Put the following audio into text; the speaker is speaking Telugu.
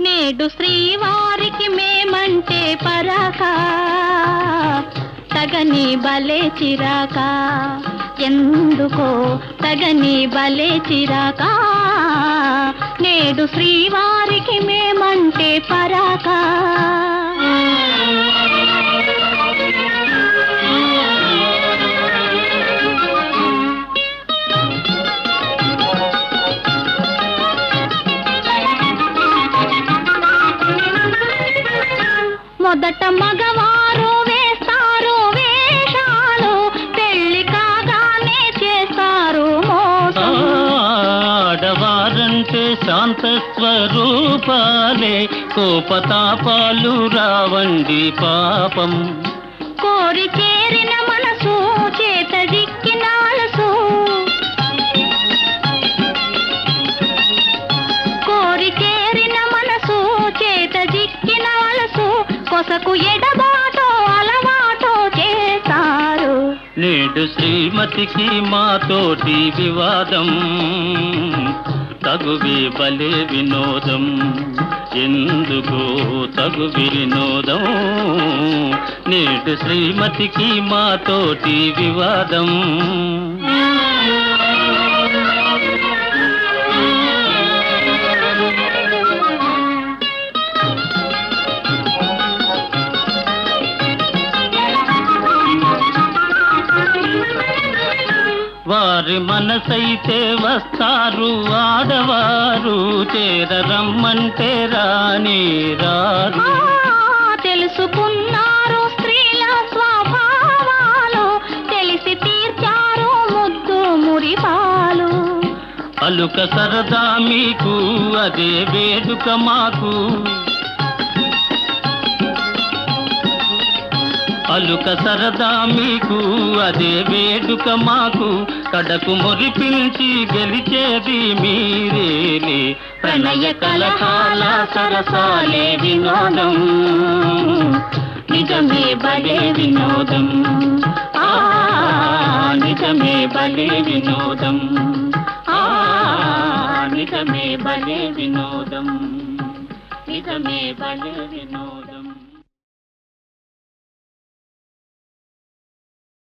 నేడు శ్రీవారికి మేమంటే పరాకా. తగని బలే చిరాక. ఎందుకో తగని బలే చిరాక. నేడు శ్రీవారికి మేమంటే పరాక. మొదట మగ ఆడవారంటే శాంత స్వరూపాలే కోపతాపాలు రావండి పాపం. కోరి చేరిన మనసు చేత దిక్కినాలసు కోరి చేరిన మనసు చేత దిక్కినాలసు కొసకు ఎడబాటో అలవాటో చేస్తారు నేడు శ్రీమతికి మాతోటి వివాదం. తగువి బలే వినోదం. ఎందుకు తగు వినోదం? నేటి శ్రీమతికి మాతోటి వివాదం. వారి మనసైతే వస్తారు ఆడవారు చేరరమ్మంటే రాని రారు. తెలుసుకున్నారు స్త్రీల స్వభావాలు తెలిసి తీర్చారు ముద్దు మురిపాలు. అలుక సరదా మీకు అదే వేడుక మాకు. అలుక సరదా మీకు అదే వేడుక మాకు. కడకు మురిపించి గెలిచేది మీరేని. ప్రణయ కలహాల సరసాలే వినోదం. నిజమే బలే వినోదం. నిజమే బలే వినోదం. నిజమే బలే వినోదం. నిజమే బలే వినోదం.